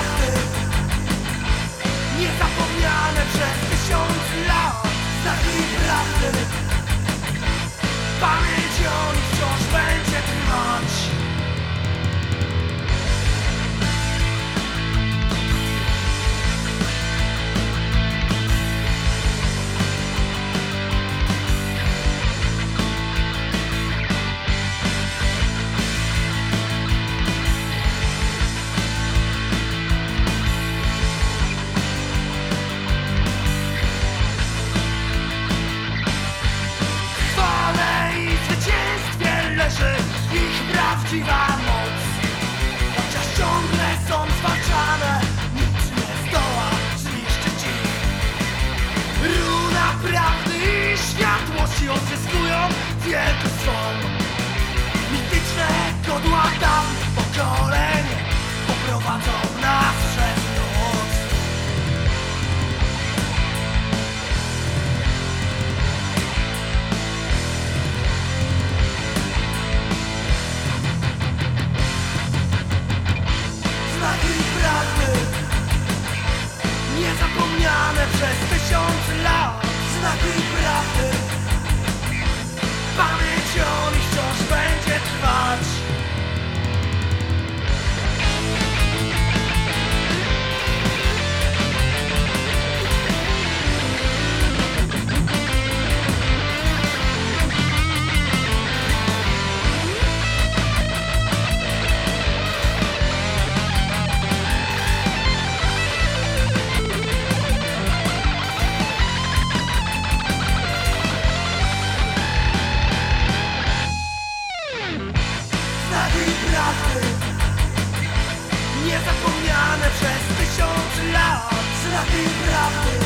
prawdy Niezapomniane przez tysiąc lat Znaki prawdy Pamięć o nich wciąż będzie wielki swą Mityczne godła tam pokolenie Poprowadzą nas przez noc. Znaki prawdy Niezapomniane przez tysiąc lat. Znaki prawdy Pamięć o nich Niezapomniane przez tysiąc lat. Znaki prawdy